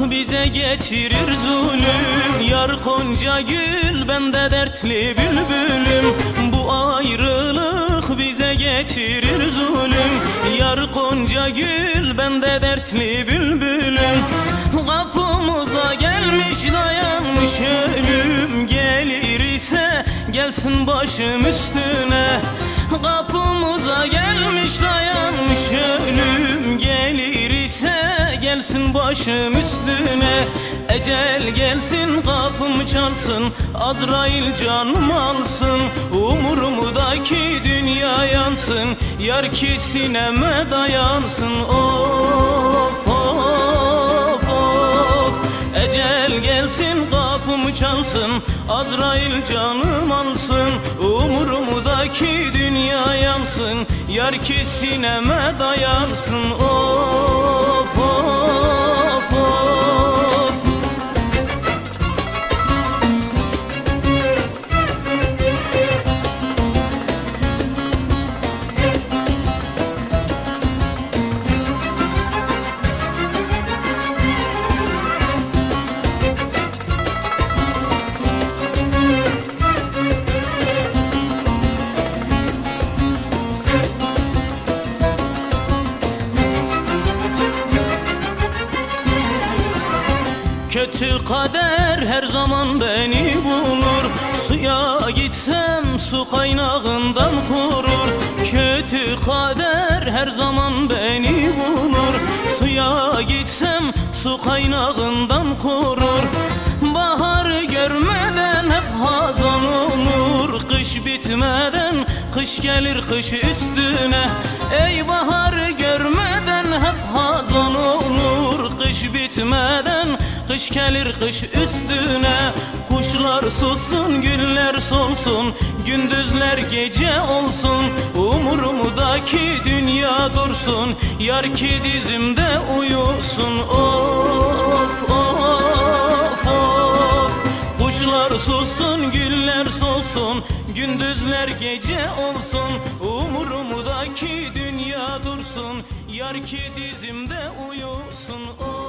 bize getirir zulüm. Yar konca gül bende dertli bülbülüm. Bu ayrılık bize getirir zulüm. Yar konca gül bende dertli bülbülüm. Kapımıza gelmiş dayanmış ölüm. Gelir ise gelsin başım üstüne. Kapımıza gelmiş dayanmış başım üstüne. Ecel gelsin kapım çalsın. Azrail canım alsın Umurumdaki dünya yansın. Yar ki sineme dayansın. Of of of. Ecel gelsin kapımı çalsın. Azrail canım alsın. Umurumdaki dünya yansın. Yar ki sineme dayansın. Of Kötü kader her zaman beni bulur. Suya gitsem su kaynağından kurur. Kötü kader her zaman beni bulur. Suya gitsem su kaynağından kurur. Bahar görmeden hep hazan olur. Kış bitmeden kış gelir kış üstüne kış gelir kış üstüne. Kuşlar sussun güller solsun. Gündüzler gece olsun. Umurumdaki dünya dursun. Yar ki dizimde uyusun. Of of of. Kuşlar sussun güller solsun. Gündüzler gece olsun. Umurumdaki dünya dursun. Yar ki dizimde uyusun. Of